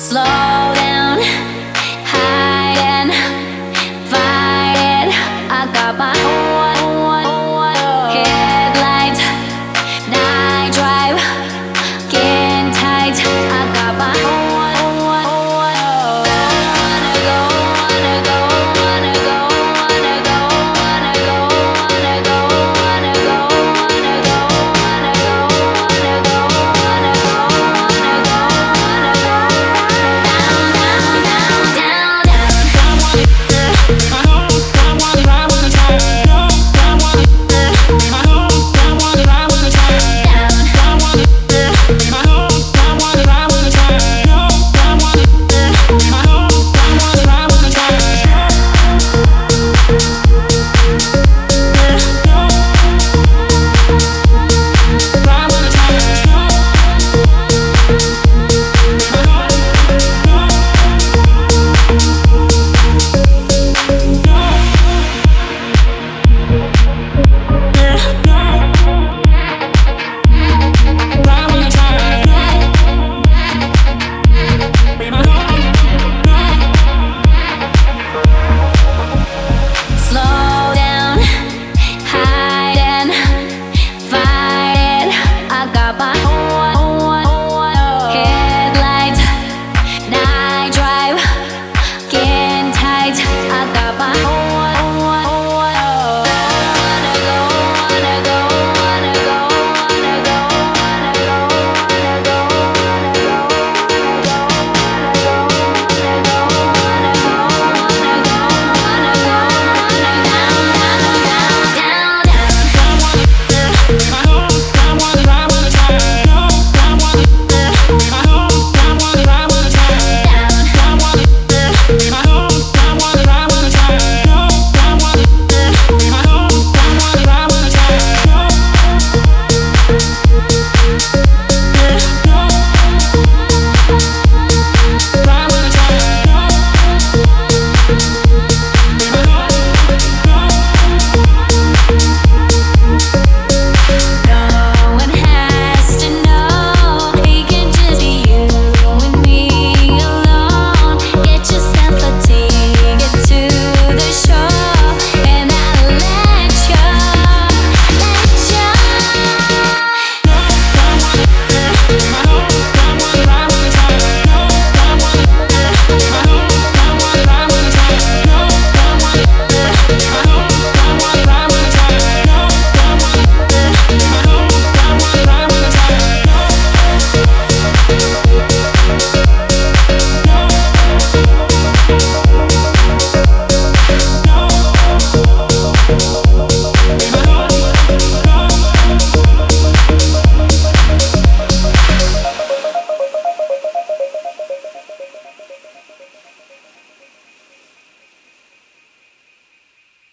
slow.